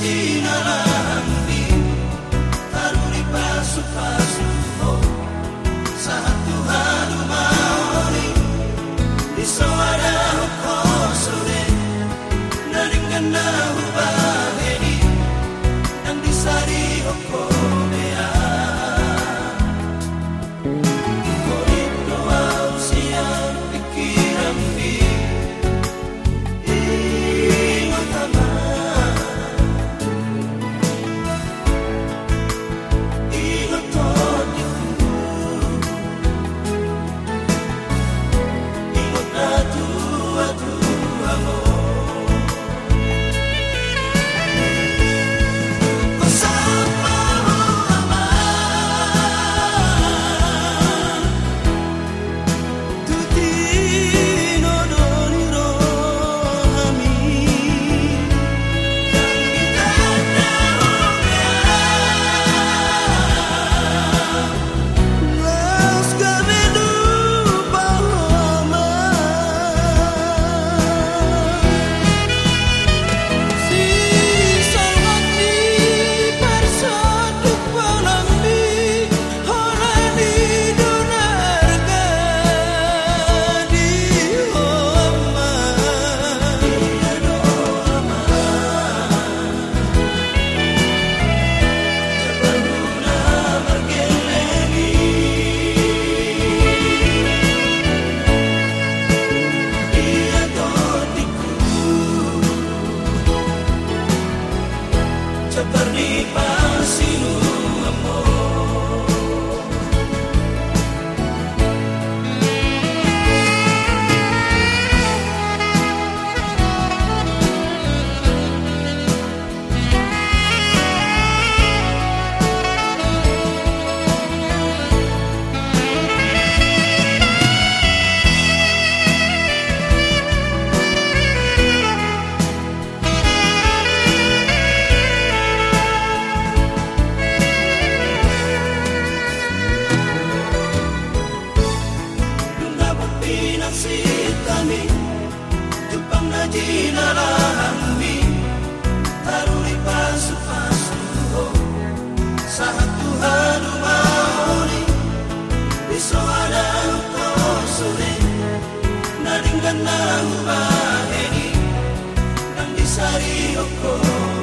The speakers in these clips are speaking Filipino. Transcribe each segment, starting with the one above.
jina lako. Ingat na tua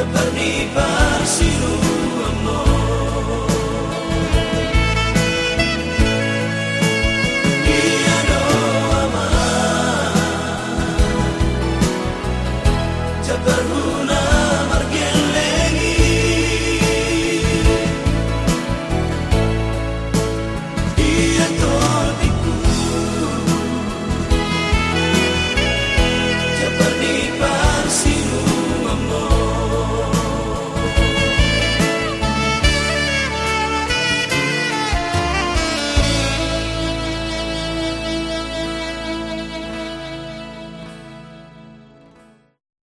seperti pasiru amor.